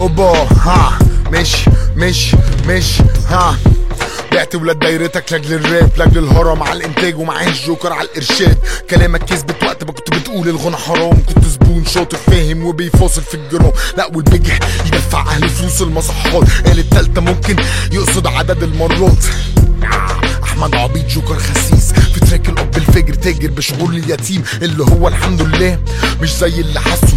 اوبا ها مش مش مش ها. بعت ولاد دايرتك لأجل الراب لأجل الهرم على الإنتاج ومعاش جوكر على الإرشاد. كلامك كذبت وقت ما كنت بتقول الغنى حرام. كنت زبون شاطر فاهم وبيفاصل في الجرام. لا والبجح يدفع أهل فلوس المصحات. قال التالتة ممكن يقصد عدد المرات. أحمد عبيط جوكر خسيس. في تراك الأب الفجر تاجر بشغل اليتيم اللي هو الحمد لله. مش زي اللي حسه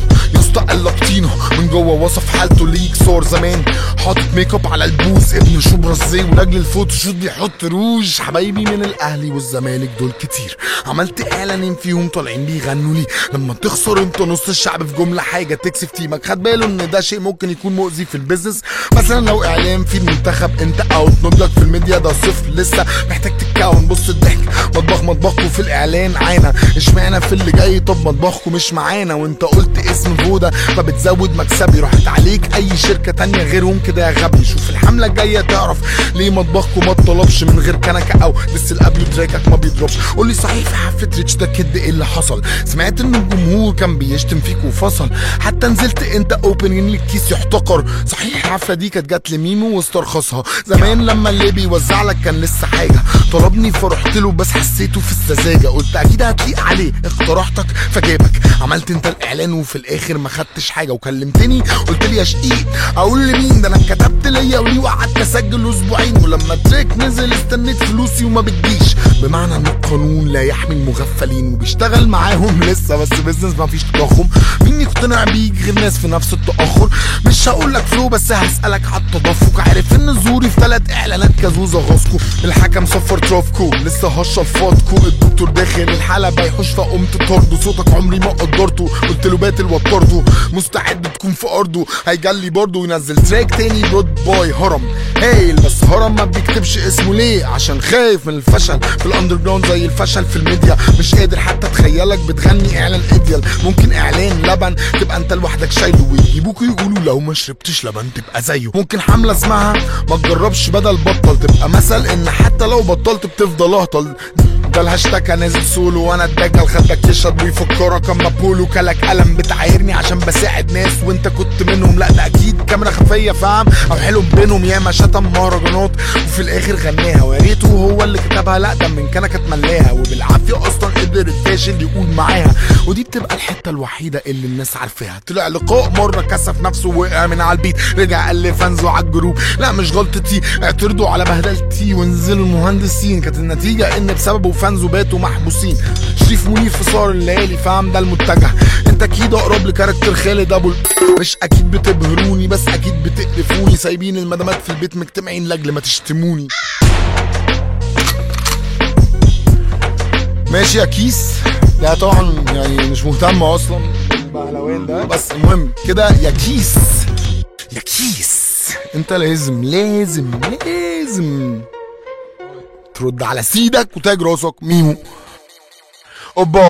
يسطا قلبتينه من جوه وصف حالته ليك صور زمان. حاطط ميك اب على البوز. ابن شبرا إزاي ولاجل الفوتوشوت بيحط روج. حبايبي من الأهلي والزمالك دول كتير. عملت إعلانين فيهم طالعين بيغنوا لي. لما تخسر انت نص الشعب في جملة حاجة تكسب تيمك. خد باله إن ده شيء ممكن يكون مؤذي في البيزنس مثلا لو إعلان في المنتخب أنت اوت نضجك في الميديا ده صفر لسه. محتاج تتكون. بص الضحك. مطبخ مطبخكوا في الإعلان عانى. اشمعنى في اللي جاي؟ طب مطبخكوا مش معانا. وأنت قلت اسم فودا فبتزود مكسبي. راحت عليك أي شركة تانية غيرهم كده يا غبي. شوف الحملة الجاية تعرف ليه مطبخكوا ما اتطلبش من غير كنكة أو لسه الابيو تراكك ما بيضربش قولي صحيح في حفلة ريتش ده كد إيه اللي حصل؟ سمعت إن الجمهور كان بيشتم فيك وفصل. حتى نزلت أنت اوبننج للكيس يحتقر. صحيح الحفلة دي كانت جات لميمو واسترخصها. زمان لما اللي بيوزع لك كان لسه حاجة. طلبني فرحت له بس حسيته في السذاجه قلت أكيد هتليق عليه. اقترحتك فجابك. عملت أنت الإعلان وفي الآخر ما خدتش حاجة وكلمتني قلت لي يا شقيق أقول لمين؟ ده أنا كتبت ليا وليه وقعدت أسجل أسبوعين ولما التريك نزل استنيت فلوسي وما بتجيش. بمعنى إن القانون لا يحمي المغفلين وبيشتغل معاهم لسه بس بيزنس ما فيش تضخم. مين يقتنع بيك غير ناس في نفس التأخر؟ مش هقول لك فلو بس هسألك على التدفق. عارف إن زوري في ثلاث إعلانات كازوزه غاسكو الحكم صفر ترافكو لسه هشرب فاتكو الدكتور داخل الحالة بيحوش فقمت طرده. صوتك عمري ما قدرته قلت له باتل مستعد تكون في أرضه. هيجلي برضه وينزل تراك تاني. رود باي هرم. هايل بس هرم ما بيكتبش اسمه ليه؟ عشان خايف من الفشل في الاندر جراوند زي الفشل في الميديا. مش قادر حتى أتخيلك بتغني إعلان ايديال ممكن إعلان لبن تبقى أنت لوحدك شايله. ويجيبوك يقولوا لو ما شربتش لبن تبقى زيه. ممكن حملة اسمها ما تجربش بدل بطل. تبقى مثل إن حتى لو بطلت بتفضل أهطل. ده الهاشتاج نازل سولو وأنا الدجال خدك يشرب ويفكرك اما بولو كلك قلم بتعايرني عشان بساعد ناس. وأنت كنت منهم؟ لأ ده أكيد كاميرا خفية فاهم؟ أو حلو بينهم ياما شتم مهرجانات. وفي الآخر غناها. ويا ريته هو اللي كتبها. لأ ده من كان كانت ملاها. وبالعافية أصلا قدر الفاشل يقول معاها ودي بتبقى الحتة الوحيدة اللي الناس عارفاها. طلع لقاء مرة كسف نفسه وقع من على البيت. رجع قال لي فانزو على الجروب. لا مش غلطتي. اعترضوا على بهدلتي ونزلوا المهندسين. كانت النتيجة إن بسببه فانزو باتوا محبوسين. شريف منير في سهر الليالي فاهم؟ ده المتجه. أنت أكيد أقرب ل character خالد ابو مش أكيد بتبهروني بس أكيد بتقرفوني سايبين المدامات في البيت مجتمعين لأجل ما تشتموني. ماشي يا كيس. لا طبعا يعني مش مهتم أصلا. بالبهلوان ده. بس المهم كده يا كيس. يا كيس. أنت لازم لازم لازم ترد على سيدك وتاج راسك. ميمو. أوبا.